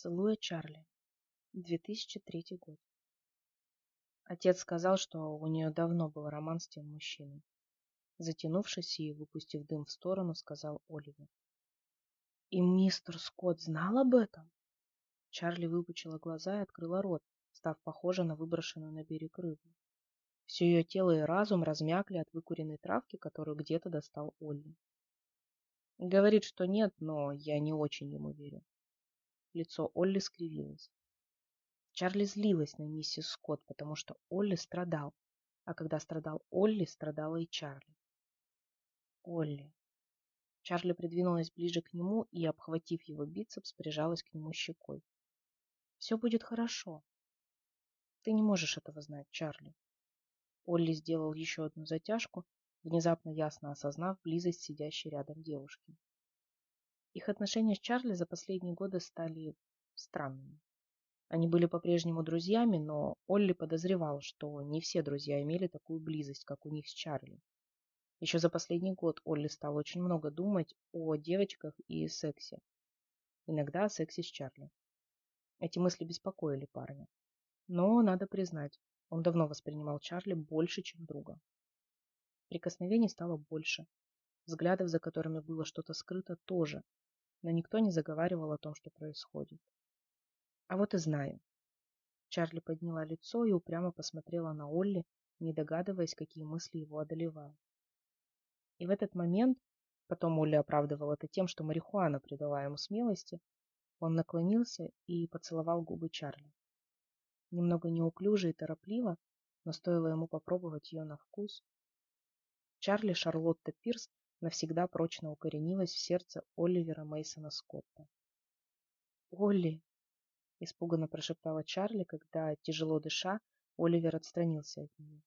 Целуя Чарли. 2003 год. Отец сказал, что у нее давно был роман с тем мужчиной. Затянувшись и выпустив дым в сторону, сказал Оливер. И мистер Скотт знал об этом? Чарли выпучила глаза и открыла рот, став похожа на выброшенную на берег рыбу. Все ее тело и разум размякли от выкуренной травки, которую где-то достал Олли. Говорит, что нет, но я не очень ему верю. Лицо Олли скривилось. Чарли злилась на миссис Скотт, потому что Олли страдал, а когда страдал Олли, страдала и Чарли. Олли. Чарли придвинулась ближе к нему и, обхватив его бицепс, прижалась к нему щекой. Все будет хорошо. Ты не можешь этого знать, Чарли. Олли сделал еще одну затяжку, внезапно ясно осознав близость сидящей рядом девушки. Их отношения с Чарли за последние годы стали странными. Они были по-прежнему друзьями, но Олли подозревал, что не все друзья имели такую близость, как у них с Чарли. Еще за последний год Олли стал очень много думать о девочках и сексе. Иногда о сексе с Чарли. Эти мысли беспокоили парня. Но, надо признать, он давно воспринимал Чарли больше, чем друга. Прикосновений стало больше. Взглядов, за которыми было что-то скрыто, тоже. Но никто не заговаривал о том, что происходит. А вот и знаю. Чарли подняла лицо и упрямо посмотрела на Олли, не догадываясь, какие мысли его одолевают. И в этот момент, потом Олли оправдывал это тем, что марихуана придала ему смелости, он наклонился и поцеловал губы Чарли. Немного неуклюже и торопливо, но стоило ему попробовать ее на вкус. Чарли Шарлотта Пирс навсегда прочно укоренилась в сердце Оливера Мейсона Скотта. «Олли!» – испуганно прошептала Чарли, когда, тяжело дыша, Оливер отстранился от нее.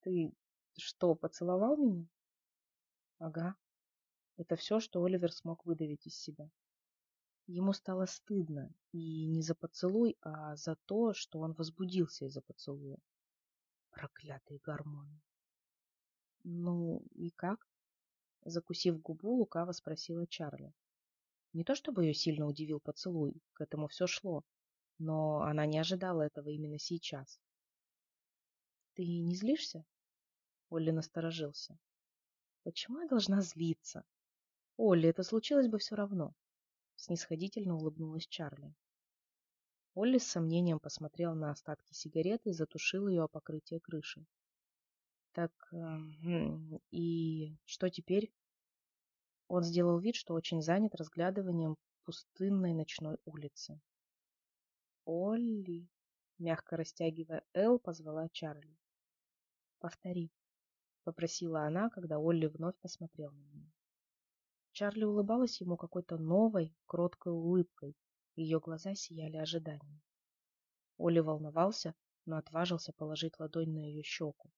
«Ты что, поцеловал меня?» «Ага». Это все, что Оливер смог выдавить из себя. Ему стало стыдно, и не за поцелуй, а за то, что он возбудился из-за поцелуя. Проклятые гормоны. Ну и как? Закусив губу, лукаво спросила Чарли. Не то чтобы ее сильно удивил поцелуй, к этому все шло, но она не ожидала этого именно сейчас. Ты не злишься? Олли насторожился. Почему я должна злиться? Олли, это случилось бы все равно снисходительно улыбнулась Чарли. Олли с сомнением посмотрел на остатки сигареты и затушил ее о покрытие крыши. Так, эм, и что теперь? Он сделал вид, что очень занят разглядыванием пустынной ночной улицы. Олли, мягко растягивая «Л», позвала Чарли. «Повтори», — попросила она, когда Олли вновь посмотрел на нее. Чарли улыбалась ему какой-то новой, кроткой улыбкой, ее глаза сияли ожиданием. Оля волновался, но отважился положить ладонь на ее щеку.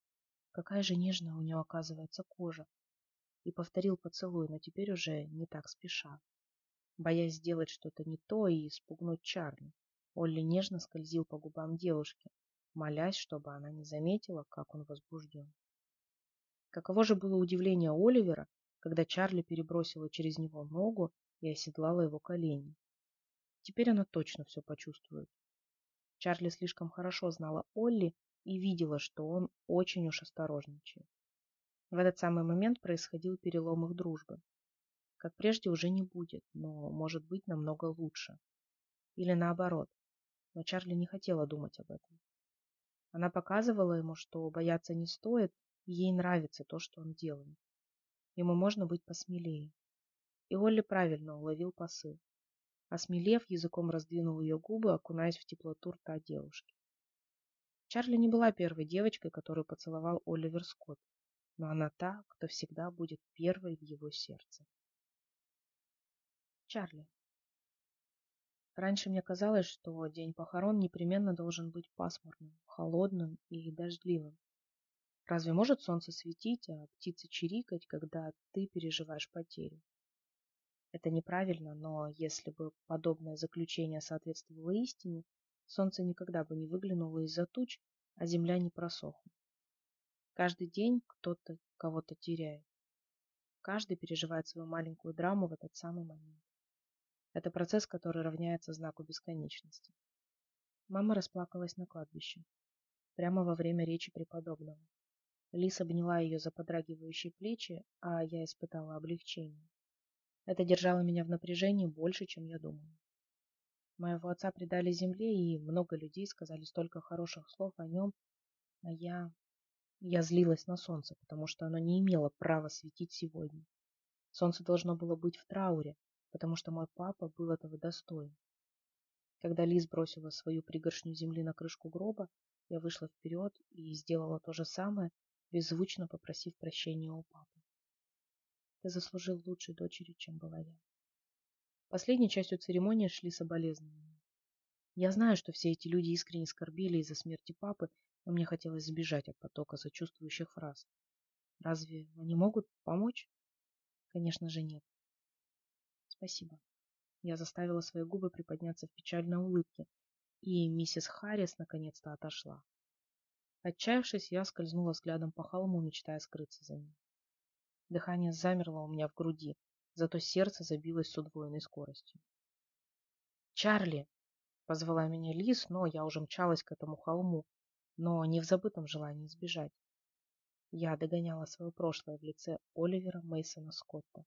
Какая же нежная у нее оказывается кожа. И повторил поцелуй, но теперь уже не так спеша. Боясь сделать что-то не то и испугнуть Чарли, Олли нежно скользил по губам девушки, молясь, чтобы она не заметила, как он возбужден. Каково же было удивление Оливера, когда Чарли перебросила через него ногу и оседлала его колени. Теперь она точно все почувствует. Чарли слишком хорошо знала Олли и видела, что он очень уж осторожничает. В этот самый момент происходил перелом их дружбы. Как прежде уже не будет, но может быть намного лучше. Или наоборот. Но Чарли не хотела думать об этом. Она показывала ему, что бояться не стоит, и ей нравится то, что он делает. Ему можно быть посмелее. И Олли правильно уловил посыл. Осмелев, языком раздвинул ее губы, окунаясь в теплоту рта девушки. Чарли не была первой девочкой, которую поцеловал Оливер Скотт, но она та, кто всегда будет первой в его сердце. Чарли. Раньше мне казалось, что день похорон непременно должен быть пасмурным, холодным и дождливым. Разве может солнце светить, а птицы чирикать, когда ты переживаешь потерю? Это неправильно, но если бы подобное заключение соответствовало истине, солнце никогда бы не выглянуло из-за туч, а земля не просохла. Каждый день кто-то кого-то теряет. Каждый переживает свою маленькую драму в этот самый момент. Это процесс, который равняется знаку бесконечности. Мама расплакалась на кладбище, прямо во время речи преподобного. Лис обняла ее за подрагивающие плечи, а я испытала облегчение. Это держало меня в напряжении больше, чем я думала. Моего отца предали земле, и много людей сказали столько хороших слов о нем, а я... Я злилась на солнце, потому что оно не имело права светить сегодня. Солнце должно было быть в трауре, потому что мой папа был этого достоин. Когда Лиз бросила свою пригоршню земли на крышку гроба, я вышла вперед и сделала то же самое, беззвучно попросив прощения у папы. Ты заслужил лучшей дочери, чем была я. Последней частью церемонии шли соболезнования. Я знаю, что все эти люди искренне скорбели из-за смерти папы, но мне хотелось сбежать от потока сочувствующих фраз. Разве они могут помочь? Конечно же нет. Спасибо. Я заставила свои губы приподняться в печальной улыбке, и миссис Харрис наконец-то отошла. Отчаявшись, я скользнула взглядом по холму, мечтая скрыться за ним. Дыхание замерло у меня в груди, зато сердце забилось с удвоенной скоростью. «Чарли!» — позвала меня Лис, но я уже мчалась к этому холму, но не в забытом желании сбежать. Я догоняла свое прошлое в лице Оливера Мейсона Скотта.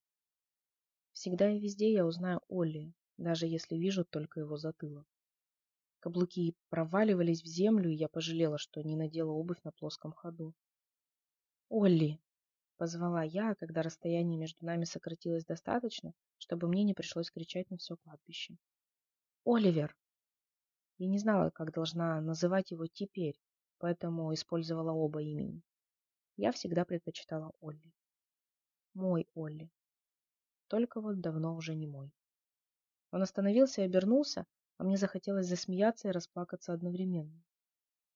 Всегда и везде я узнаю Олли, даже если вижу только его затылок. Каблуки проваливались в землю, и я пожалела, что не надела обувь на плоском ходу. «Олли!» — позвала я, когда расстояние между нами сократилось достаточно, чтобы мне не пришлось кричать на все кладбище. «Оливер!» Я не знала, как должна называть его теперь, поэтому использовала оба имени. Я всегда предпочитала Олли. Мой Олли только вот давно уже не мой. Он остановился и обернулся, а мне захотелось засмеяться и расплакаться одновременно.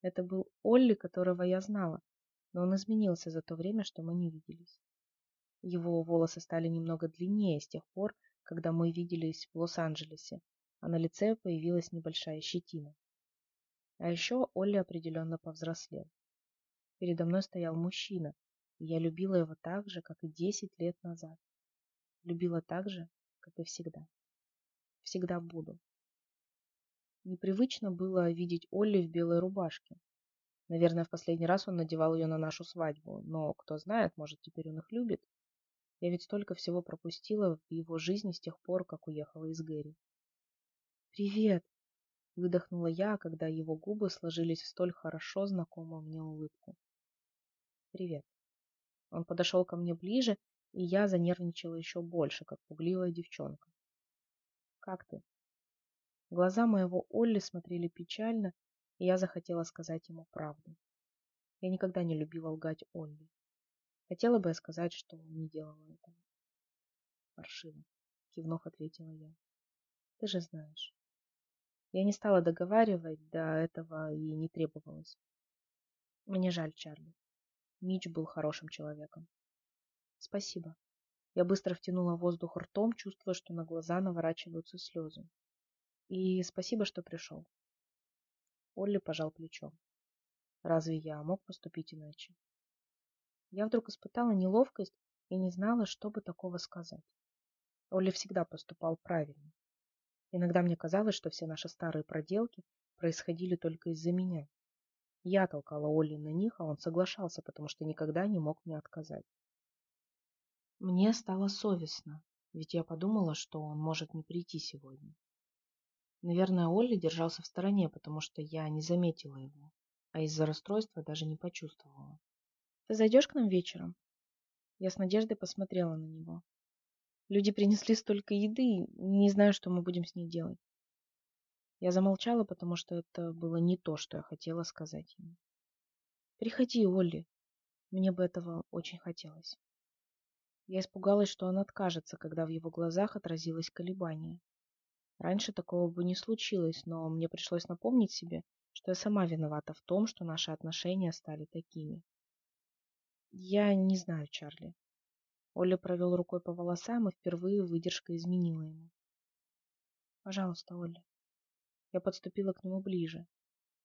Это был Олли, которого я знала, но он изменился за то время, что мы не виделись. Его волосы стали немного длиннее с тех пор, когда мы виделись в Лос-Анджелесе, а на лице появилась небольшая щетина. А еще Олли определенно повзрослел. Передо мной стоял мужчина, и я любила его так же, как и десять лет назад. Любила так же, как и всегда. Всегда буду. Непривычно было видеть Олли в белой рубашке. Наверное, в последний раз он надевал ее на нашу свадьбу, но, кто знает, может, теперь он их любит. Я ведь столько всего пропустила в его жизни с тех пор, как уехала из Гэри. «Привет!» — выдохнула я, когда его губы сложились в столь хорошо знакомую мне улыбку. «Привет!» Он подошел ко мне ближе и я занервничала еще больше, как пугливая девчонка. «Как ты?» Глаза моего Олли смотрели печально, и я захотела сказать ему правду. Я никогда не любила лгать Олли. Хотела бы я сказать, что не делала этого. Паршиво, кивнув, ответила я. Ты же знаешь. Я не стала договаривать, до этого и не требовалось. Мне жаль Чарли. Мич был хорошим человеком. Спасибо. Я быстро втянула воздух ртом, чувствуя, что на глаза наворачиваются слезы. И спасибо, что пришел. Олли пожал плечом. Разве я мог поступить иначе? Я вдруг испытала неловкость и не знала, что бы такого сказать. Олли всегда поступал правильно. Иногда мне казалось, что все наши старые проделки происходили только из-за меня. Я толкала Олли на них, а он соглашался, потому что никогда не мог мне отказать. Мне стало совестно, ведь я подумала, что он может не прийти сегодня. Наверное, Олли держался в стороне, потому что я не заметила его, а из-за расстройства даже не почувствовала. «Ты зайдешь к нам вечером?» Я с надеждой посмотрела на него. Люди принесли столько еды, не знаю, что мы будем с ней делать. Я замолчала, потому что это было не то, что я хотела сказать ему. «Приходи, Олли. Мне бы этого очень хотелось». Я испугалась, что он откажется, когда в его глазах отразилось колебание. Раньше такого бы не случилось, но мне пришлось напомнить себе, что я сама виновата в том, что наши отношения стали такими. Я не знаю, Чарли. Оля провел рукой по волосам, и впервые выдержка изменила ему. Пожалуйста, Оля. Я подступила к нему ближе.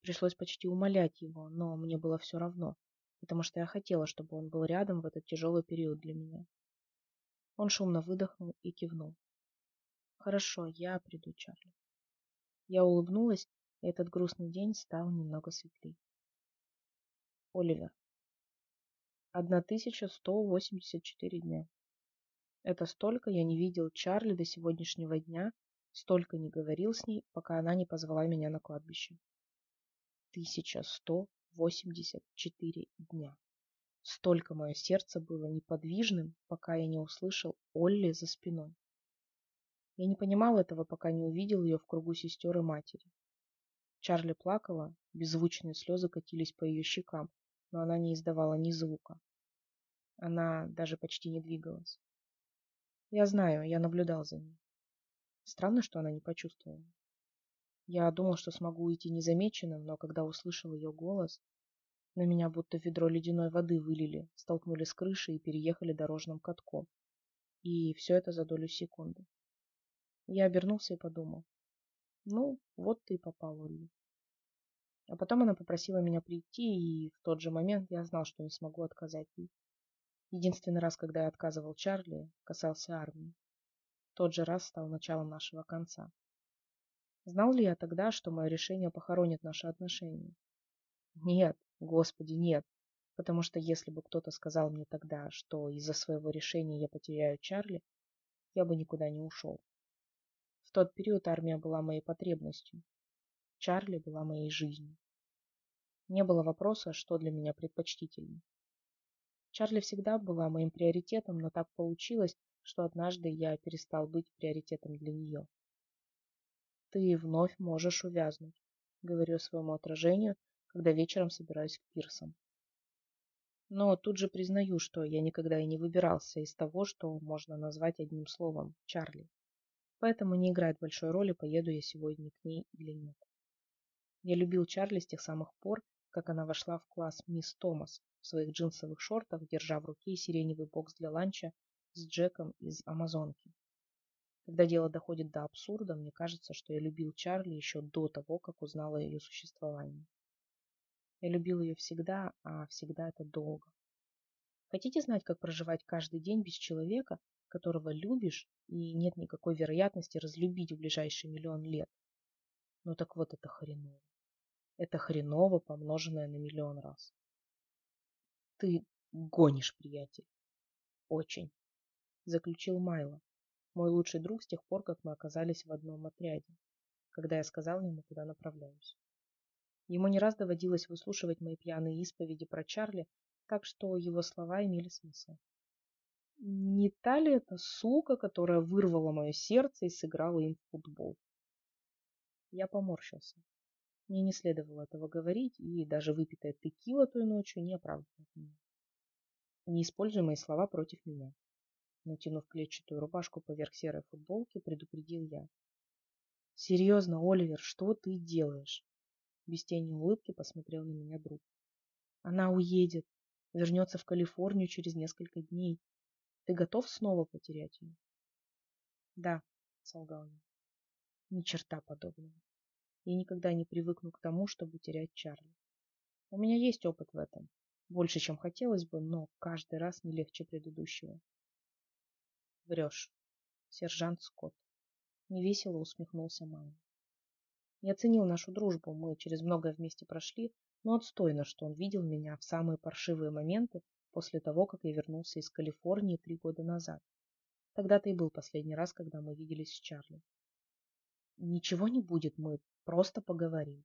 Пришлось почти умолять его, но мне было все равно, потому что я хотела, чтобы он был рядом в этот тяжелый период для меня. Он шумно выдохнул и кивнул. Хорошо, я приду, Чарли. Я улыбнулась, и этот грустный день стал немного светлей. Оливер. 1184 дня. Это столько я не видел Чарли до сегодняшнего дня, столько не говорил с ней, пока она не позвала меня на кладбище. 1184 дня. Столько мое сердце было неподвижным, пока я не услышал Олли за спиной. Я не понимал этого, пока не увидел ее в кругу сестер и матери. Чарли плакала, беззвучные слезы катились по ее щекам, но она не издавала ни звука. Она даже почти не двигалась. Я знаю, я наблюдал за ней. Странно, что она не почувствовала. Я думал, что смогу уйти незамеченным, но когда услышал ее голос, на меня будто ведро ледяной воды вылили, столкнули с крыши и переехали дорожным катком. И все это за долю секунды. Я обернулся и подумал. Ну, вот ты и попал, Олли. А потом она попросила меня прийти, и в тот же момент я знал, что не смогу отказать ей. Единственный раз, когда я отказывал Чарли, касался армии. Тот же раз стал началом нашего конца. Знал ли я тогда, что мое решение похоронит наши отношения? Нет, господи, нет. Потому что если бы кто-то сказал мне тогда, что из-за своего решения я потеряю Чарли, я бы никуда не ушел. В тот период армия была моей потребностью. Чарли была моей жизнью. Не было вопроса, что для меня предпочтительнее. Чарли всегда была моим приоритетом, но так получилось, что однажды я перестал быть приоритетом для нее. Ты вновь можешь увязнуть, говорю своему отражению, когда вечером собираюсь к пирсам. Но тут же признаю, что я никогда и не выбирался из того, что можно назвать одним словом – Чарли. Поэтому не играет большой роли, поеду я сегодня к ней или нет. Я любил Чарли с тех самых пор, как она вошла в класс мисс Томас в своих джинсовых шортах, держа в руке сиреневый бокс для ланча с Джеком из Амазонки. Когда дело доходит до абсурда, мне кажется, что я любил Чарли еще до того, как узнала о ее существовании. Я любил ее всегда, а всегда это долго. Хотите знать, как проживать каждый день без человека, которого любишь, и нет никакой вероятности разлюбить в ближайший миллион лет. Ну так вот это хреново. Это хреново, помноженное на миллион раз. Ты гонишь, приятель. Очень. Заключил Майло, мой лучший друг с тех пор, как мы оказались в одном отряде, когда я сказал ему, куда направляюсь. Ему не раз доводилось выслушивать мои пьяные исповеди про Чарли, так что его слова имели смысл. Не та ли это сука, которая вырвала мое сердце и сыграла им в футбол? Я поморщился. Мне не следовало этого говорить, и даже выпитая текила той ночью не оправдывает меня. Не используй мои слова против меня. Натянув клетчатую рубашку поверх серой футболки, предупредил я. Серьезно, Оливер, что ты делаешь? Без тени улыбки посмотрел на меня друг. Она уедет, вернется в Калифорнию через несколько дней. Ты готов снова потерять ее? Да, солгал я. Ни черта подобного. Я никогда не привыкну к тому, чтобы терять Чарли. У меня есть опыт в этом. Больше, чем хотелось бы, но каждый раз не легче предыдущего. Врешь. Сержант Скотт. Невесело усмехнулся Майя. Я ценил нашу дружбу, мы через многое вместе прошли, но отстойно, что он видел меня в самые паршивые моменты после того, как я вернулся из Калифорнии три года назад. Тогда-то и был последний раз, когда мы виделись с Чарли. Ничего не будет, мы просто поговорим.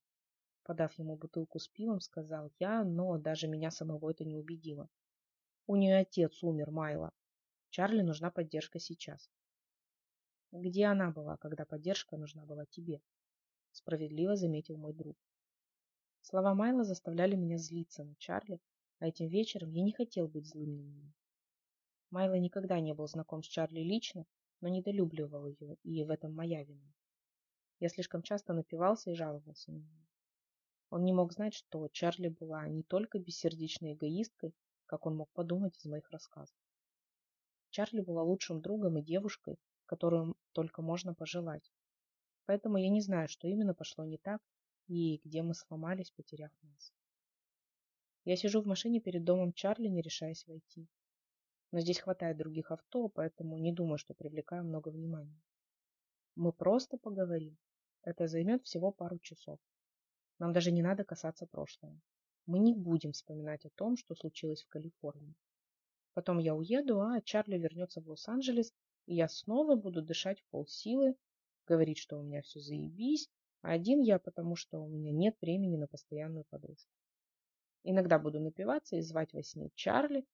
Подав ему бутылку с пивом, сказал я, но даже меня самого это не убедило. У нее отец умер, Майла. Чарли нужна поддержка сейчас. Где она была, когда поддержка нужна была тебе? Справедливо заметил мой друг. Слова Майла заставляли меня злиться на Чарли, а этим вечером я не хотел быть злым на нее. Майло никогда не был знаком с Чарли лично, но недолюбливал ее, и в этом моя вина. Я слишком часто напивался и жаловался на нее. Он не мог знать, что Чарли была не только бессердечной эгоисткой, как он мог подумать из моих рассказов. Чарли была лучшим другом и девушкой, которую только можно пожелать. Поэтому я не знаю, что именно пошло не так и где мы сломались, потеряв нас. Я сижу в машине перед домом Чарли, не решаясь войти. Но здесь хватает других авто, поэтому не думаю, что привлекаю много внимания. Мы просто поговорим. Это займет всего пару часов. Нам даже не надо касаться прошлого. Мы не будем вспоминать о том, что случилось в Калифорнии. Потом я уеду, а Чарли вернется в Лос-Анджелес, и я снова буду дышать в полсилы, говорить, что у меня все заебись, а один я, потому что у меня нет времени на постоянную подружку. Иногда буду напиваться и звать во сне Чарли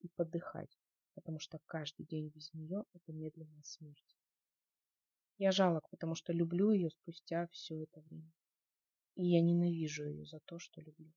и подыхать, потому что каждый день без нее – это медленная смерть. Я жалок, потому что люблю ее спустя все это время. И я ненавижу ее за то, что люблю.